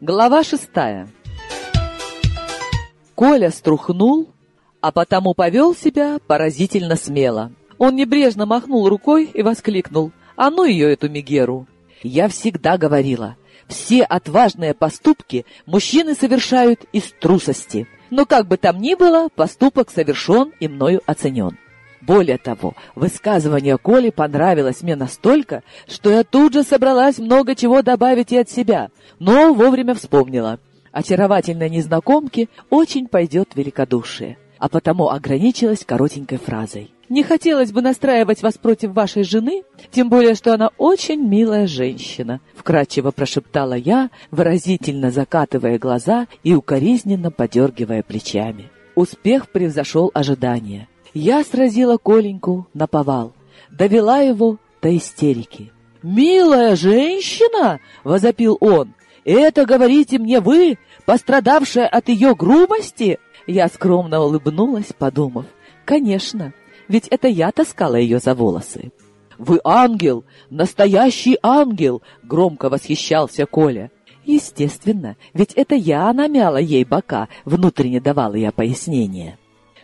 Глава шестая. Коля струхнул, а потому повел себя поразительно смело. Он небрежно махнул рукой и воскликнул. «А ну ее, эту Мегеру!» Я всегда говорила, все отважные поступки мужчины совершают из трусости. Но как бы там ни было, поступок совершен и мною оценен. Более того, высказывание Коли понравилось мне настолько, что я тут же собралась много чего добавить и от себя, но вовремя вспомнила. Очаровательной незнакомке очень пойдет великодушие, а потому ограничилась коротенькой фразой. Не хотелось бы настраивать вас против вашей жены, тем более, что она очень милая женщина, вкрадчиво прошептала я, выразительно закатывая глаза и укоризненно подергивая плечами. Успех превзошел ожидания. Я сразила Коленьку на повал, довела его до истерики. «Милая женщина!» — возопил он. «Это, говорите мне, вы, пострадавшая от ее грубости?» Я скромно улыбнулась, подумав. «Конечно, ведь это я таскала ее за волосы». «Вы ангел! Настоящий ангел!» — громко восхищался Коля. «Естественно, ведь это я намяла ей бока», — внутренне давала я пояснение.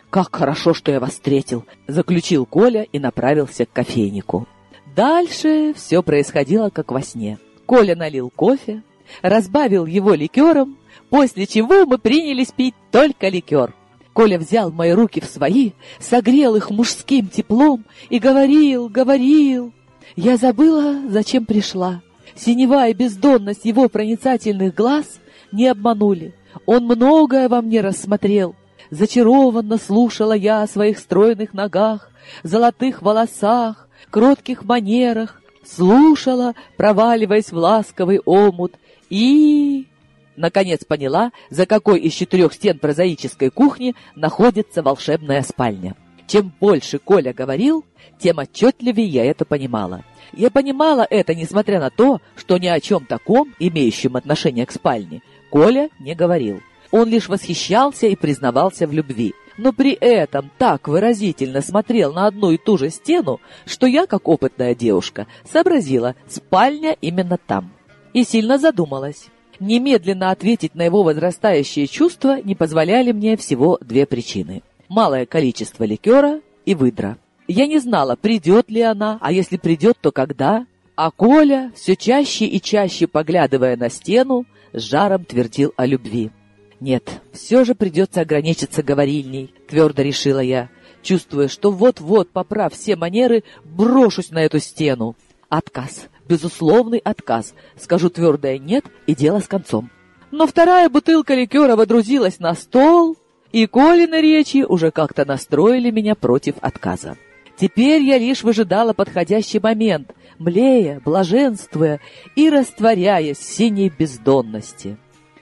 «Как хорошо, что я вас встретил!» — заключил Коля и направился к кофейнику. Дальше все происходило как во сне. Коля налил кофе, разбавил его ликером, после чего мы принялись пить только ликер. Коля взял мои руки в свои, согрел их мужским теплом и говорил, говорил. Я забыла, зачем пришла. Синева и бездонность его проницательных глаз не обманули. Он многое во мне рассмотрел, Зачарованно слушала я о своих стройных ногах, золотых волосах, кротких манерах, слушала, проваливаясь в ласковый омут, и... Наконец поняла, за какой из четырех стен прозаической кухни находится волшебная спальня. Чем больше Коля говорил, тем отчетливее я это понимала. Я понимала это, несмотря на то, что ни о чем таком, имеющем отношение к спальне, Коля не говорил. Он лишь восхищался и признавался в любви. Но при этом так выразительно смотрел на одну и ту же стену, что я, как опытная девушка, сообразила, спальня именно там. И сильно задумалась. Немедленно ответить на его возрастающие чувства не позволяли мне всего две причины. Малое количество ликера и выдра. Я не знала, придет ли она, а если придет, то когда. А Коля, все чаще и чаще поглядывая на стену, жаром твердил о любви. Нет, все же придется ограничиться говорильней, твердо решила я, чувствуя, что вот-вот, поправ все манеры, брошусь на эту стену. Отказ, безусловный отказ. Скажу твердое «нет» и дело с концом. Но вторая бутылка ликера водрузилась на стол, и Колины речи уже как-то настроили меня против отказа. Теперь я лишь выжидала подходящий момент, млея, блаженствуя и растворяясь в синей бездонности.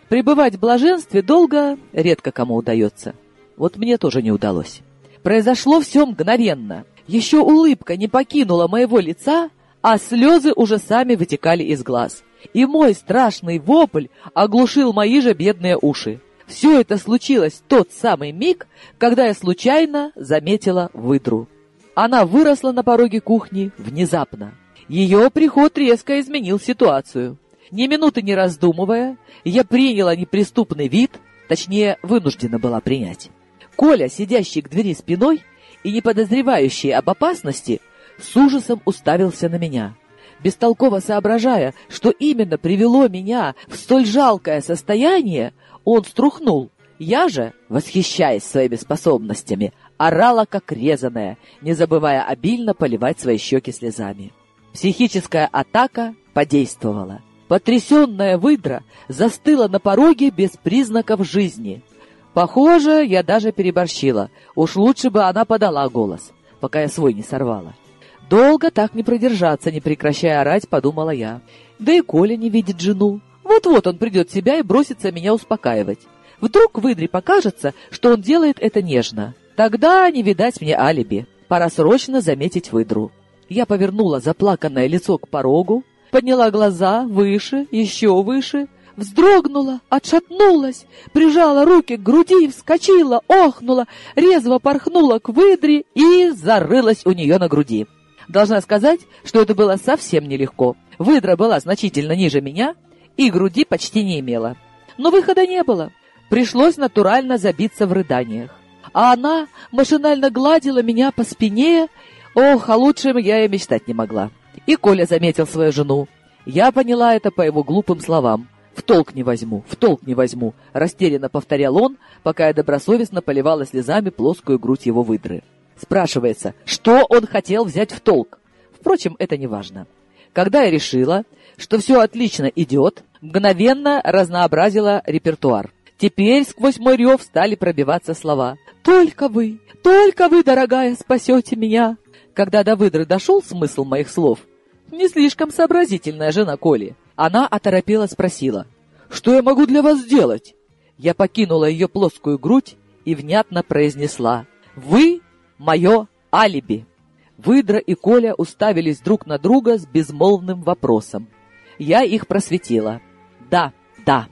Пребывать в блаженстве долго редко кому удается. Вот мне тоже не удалось. Произошло все мгновенно. Еще улыбка не покинула моего лица, а слезы уже сами вытекали из глаз. И мой страшный вопль оглушил мои же бедные уши. Все это случилось в тот самый миг, когда я случайно заметила выдру. Она выросла на пороге кухни внезапно. Ее приход резко изменил ситуацию. Ни минуты не раздумывая, я приняла неприступный вид, точнее, вынуждена была принять. Коля, сидящий к двери спиной и не подозревающий об опасности, с ужасом уставился на меня. Бестолково соображая, что именно привело меня в столь жалкое состояние, он струхнул. Я же, восхищаясь своими способностями, орала как резаная, не забывая обильно поливать свои щеки слезами. Психическая атака подействовала. Потрясенная выдра застыла на пороге без признаков жизни. Похоже, я даже переборщила. Уж лучше бы она подала голос, пока я свой не сорвала. Долго так не продержаться, не прекращая орать, подумала я. Да и Коля не видит жену. Вот-вот он придет в себя и бросится меня успокаивать. Вдруг выдре покажется, что он делает это нежно. Тогда не видать мне алиби. Пора срочно заметить выдру. Я повернула заплаканное лицо к порогу, подняла глаза выше, еще выше, вздрогнула, отшатнулась, прижала руки к груди, вскочила, охнула, резво порхнула к выдре и зарылась у нее на груди. Должна сказать, что это было совсем нелегко. Выдра была значительно ниже меня и груди почти не имела. Но выхода не было. Пришлось натурально забиться в рыданиях. А она машинально гладила меня по спине. Ох, о лучшем я и мечтать не могла. И Коля заметил свою жену. Я поняла это по его глупым словам. «В толк не возьму, в толк не возьму», — растерянно повторял он, пока я добросовестно поливала слезами плоскую грудь его выдры. Спрашивается, что он хотел взять в толк? Впрочем, это не важно. Когда я решила, что все отлично идет, мгновенно разнообразила репертуар. Теперь сквозь мой рев стали пробиваться слова. «Только вы, только вы, дорогая, спасете меня!» Когда до выдры дошел смысл моих слов, не слишком сообразительная жена Коли, она оторопела спросила, «Что я могу для вас сделать?» Я покинула ее плоскую грудь и внятно произнесла, «Вы — мое алиби!» Выдра и Коля уставились друг на друга с безмолвным вопросом. Я их просветила. «Да, да».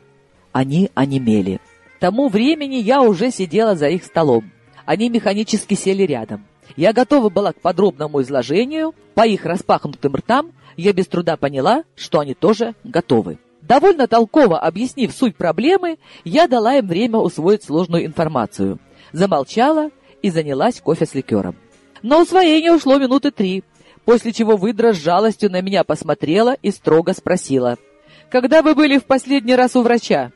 Они онемели. К тому времени я уже сидела за их столом. Они механически сели рядом. Я готова была к подробному изложению. По их распахнутым ртам я без труда поняла, что они тоже готовы. Довольно толково объяснив суть проблемы, я дала им время усвоить сложную информацию. Замолчала и занялась кофе с ликером. На усвоение ушло минуты три, после чего выдра с жалостью на меня посмотрела и строго спросила. «Когда вы были в последний раз у врача?»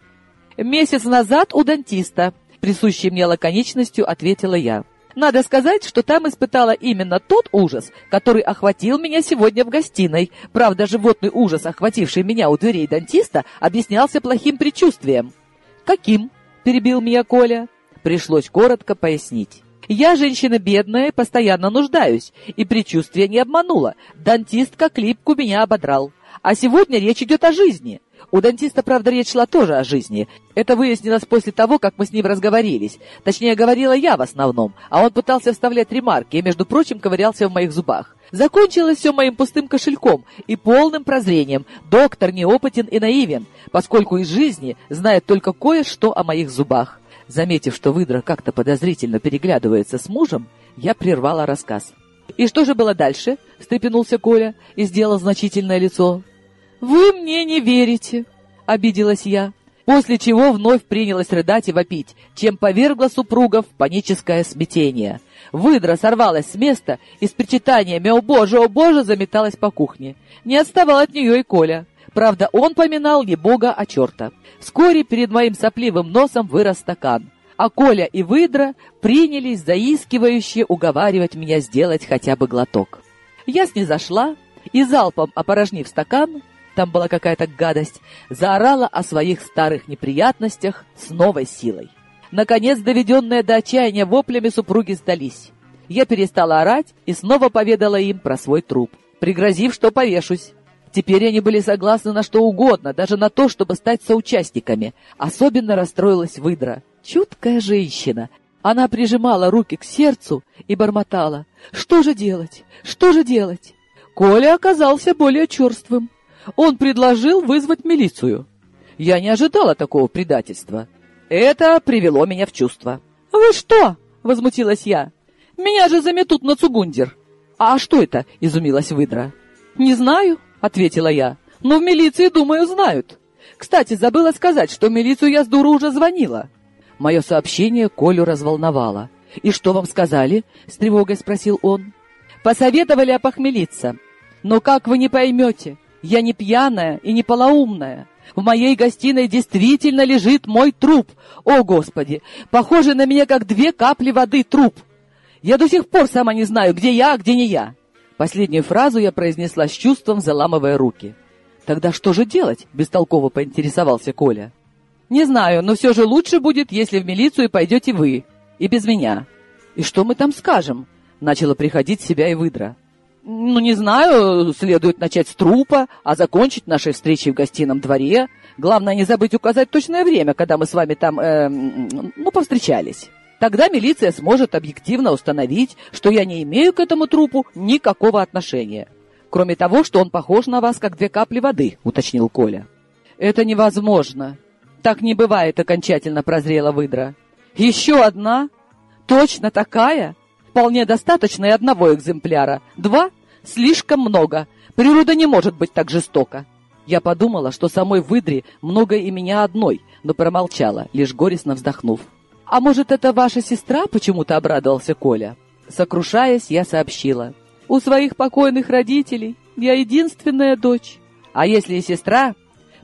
«Месяц назад у дантиста», присущей мне лаконичностью ответила я. Надо сказать, что там испытала именно тот ужас, который охватил меня сегодня в гостиной. Правда, животный ужас, охвативший меня у дверей дантиста, объяснялся плохим предчувствием. «Каким?» — перебил меня Коля. Пришлось коротко пояснить. «Я женщина бедная, постоянно нуждаюсь, и предчувствие не обмануло. Дантист как липку меня ободрал. А сегодня речь идет о жизни. У дантиста, правда, речь шла тоже о жизни. Это выяснилось после того, как мы с ним разговорились. Точнее, говорила я в основном, а он пытался вставлять ремарки и, между прочим, ковырялся в моих зубах. Закончилось все моим пустым кошельком и полным прозрением. Доктор неопытен и наивен, поскольку из жизни знает только кое-что о моих зубах. Заметив, что выдра как-то подозрительно переглядывается с мужем, я прервала рассказ. «И что же было дальше?» — встрепенулся Коля и сделал значительное лицо. «Вы мне не верите», — обиделась я, после чего вновь принялась рыдать и вопить, чем повергла супругов в паническое смятение. Выдра сорвалась с места и с причитаниями «О боже, о боже!» заметалась по кухне. Не отставал от нее и Коля. Правда, он поминал не бога, а черта. Вскоре перед моим сопливым носом вырос стакан, а Коля и Выдра принялись заискивающе уговаривать меня сделать хотя бы глоток. Я снизошла и, залпом опорожнив стакан, там была какая-то гадость, заорала о своих старых неприятностях с новой силой. Наконец, доведенные до отчаяния воплями супруги сдались. Я перестала орать и снова поведала им про свой труп, пригрозив, что повешусь. Теперь они были согласны на что угодно, даже на то, чтобы стать соучастниками. Особенно расстроилась выдра. Чуткая женщина. Она прижимала руки к сердцу и бормотала. «Что же делать? Что же делать?» Коля оказался более черствым. Он предложил вызвать милицию. Я не ожидала такого предательства. Это привело меня в чувство. «Вы что?» — возмутилась я. «Меня же заметут на Цугундер». «А что это?» — изумилась выдра. «Не знаю», — ответила я. «Но в милиции, думаю, знают. Кстати, забыла сказать, что в милицию я с дуру уже звонила». Мое сообщение Колю разволновало. «И что вам сказали?» — с тревогой спросил он. «Посоветовали опохмелиться. Но как вы не поймете? Я не пьяная и не полоумная. В моей гостиной действительно лежит мой труп. О, Господи! Похоже на меня, как две капли воды труп. Я до сих пор сама не знаю, где я, а где не я. Последнюю фразу я произнесла с чувством, заламывая руки. «Тогда что же делать?» — бестолково поинтересовался Коля. «Не знаю, но все же лучше будет, если в милицию пойдете вы. И без меня». «И что мы там скажем?» — начала приходить себя и выдра. Ну, не знаю, следует начать с трупа, а закончить нашей встречей в гостином дворе. Главное, не забыть указать точное время, когда мы с вами там, э, ну, повстречались. Тогда милиция сможет объективно установить, что я не имею к этому трупу никакого отношения. Кроме того, что он похож на вас, как две капли воды, уточнил Коля. «Это невозможно. Так не бывает», — окончательно прозрела выдра. «Еще одна? Точно такая? Вполне достаточно и одного экземпляра. Два? Слишком много. Природа не может быть так жестока». Я подумала, что самой выдре много и меня одной, но промолчала, лишь горестно вздохнув. «А может, это ваша сестра?» — почему-то обрадовался Коля. Сокрушаясь, я сообщила. «У своих покойных родителей я единственная дочь. А если и сестра,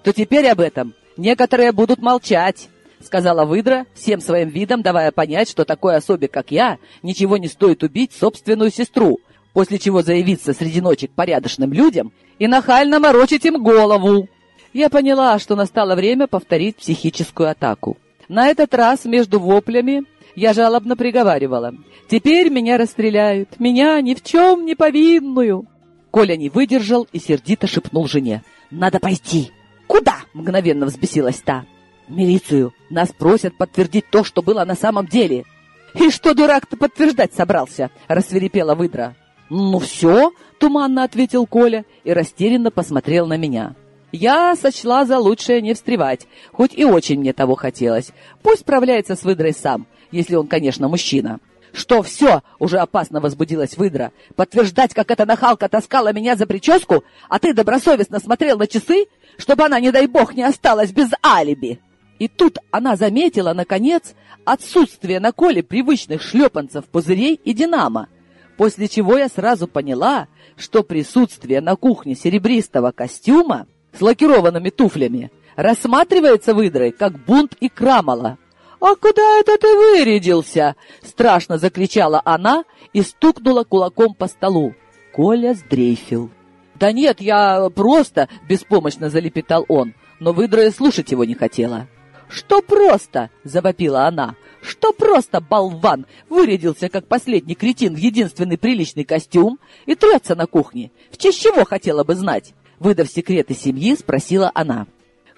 то теперь об этом некоторые будут молчать», — сказала выдра, всем своим видом давая понять, что такой особе, как я, ничего не стоит убить собственную сестру, после чего заявиться среди ночи порядочным людям и нахально морочить им голову. Я поняла, что настало время повторить психическую атаку. На этот раз между воплями я жалобно приговаривала. «Теперь меня расстреляют, меня ни в чем не повинную!» Коля не выдержал и сердито шепнул жене. «Надо пойти!» «Куда?» — мгновенно взбесилась та. «В милицию. Нас просят подтвердить то, что было на самом деле». «И что дурак-то подтверждать собрался?» — рассверепела выдра. «Ну все», — туманно ответил Коля и растерянно посмотрел на меня. Я сочла за лучшее не встревать, хоть и очень мне того хотелось. Пусть справляется с выдрой сам, если он, конечно, мужчина. «Что, все?» — уже опасно возбудилась выдра. «Подтверждать, как эта нахалка таскала меня за прическу, а ты добросовестно смотрел на часы, чтобы она, не дай бог, не осталась без алиби!» И тут она заметила, наконец, отсутствие на Коле привычных шлепанцев, пузырей и динамо, после чего я сразу поняла, что присутствие на кухне серебристого костюма с лакированными туфлями рассматривается выдрой как бунт и крамола. «А куда это ты вырядился?» — страшно закричала она и стукнула кулаком по столу. Коля сдрейфил. «Да нет, я просто...» — беспомощно залепетал он, но выдра слушать его не хотела. «Что просто?» — завопила она. «Что просто, болван, вырядился, как последний кретин, в единственный приличный костюм и трется на кухне? В честь чего хотела бы знать?» Выдав секреты семьи, спросила она.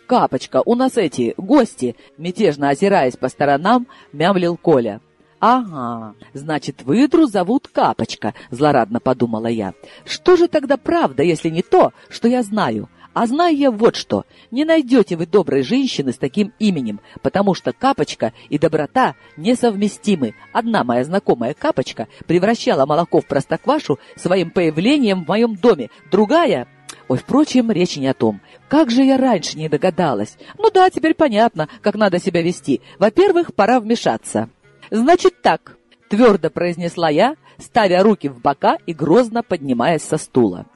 «Капочка, у нас эти, гости!» Мятежно озираясь по сторонам, мямлил Коля. «Ага, значит, выдру зовут Капочка», — злорадно подумала я. «Что же тогда правда, если не то, что я знаю? А знаю я вот что. Не найдете вы доброй женщины с таким именем, потому что Капочка и доброта несовместимы. Одна моя знакомая Капочка превращала молоко в простоквашу своим появлением в моем доме, другая Ой, впрочем, речь не о том. Как же я раньше не догадалась? Ну да, теперь понятно, как надо себя вести. Во-первых, пора вмешаться. Значит так, твердо произнесла я, ставя руки в бока и грозно поднимаясь со стула.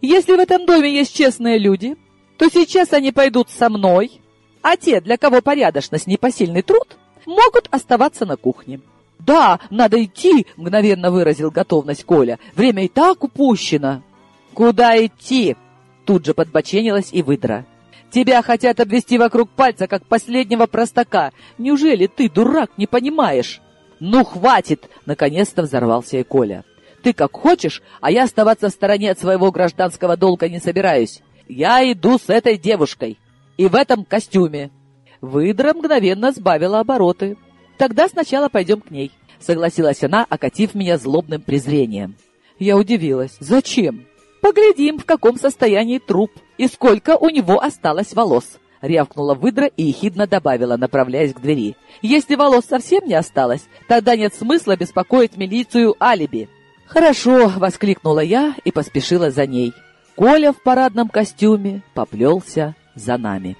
Если в этом доме есть честные люди, то сейчас они пойдут со мной, а те, для кого порядочность непосильный труд, могут оставаться на кухне. «Да, надо идти!» — мгновенно выразил готовность Коля. «Время и так упущено!» «Куда идти?» Тут же подбоченилась и выдра. «Тебя хотят обвести вокруг пальца, как последнего простака. Неужели ты, дурак, не понимаешь?» «Ну, хватит!» — наконец-то взорвался и Коля. «Ты как хочешь, а я оставаться в стороне от своего гражданского долга не собираюсь. Я иду с этой девушкой. И в этом костюме». Выдра мгновенно сбавила обороты. «Тогда сначала пойдем к ней», — согласилась она, окатив меня злобным презрением. Я удивилась. «Зачем?» Поглядим, в каком состоянии труп и сколько у него осталось волос. Рявкнула выдра и ехидно добавила, направляясь к двери. «Если волос совсем не осталось, тогда нет смысла беспокоить милицию алиби». «Хорошо!» — воскликнула я и поспешила за ней. Коля в парадном костюме поплелся за нами.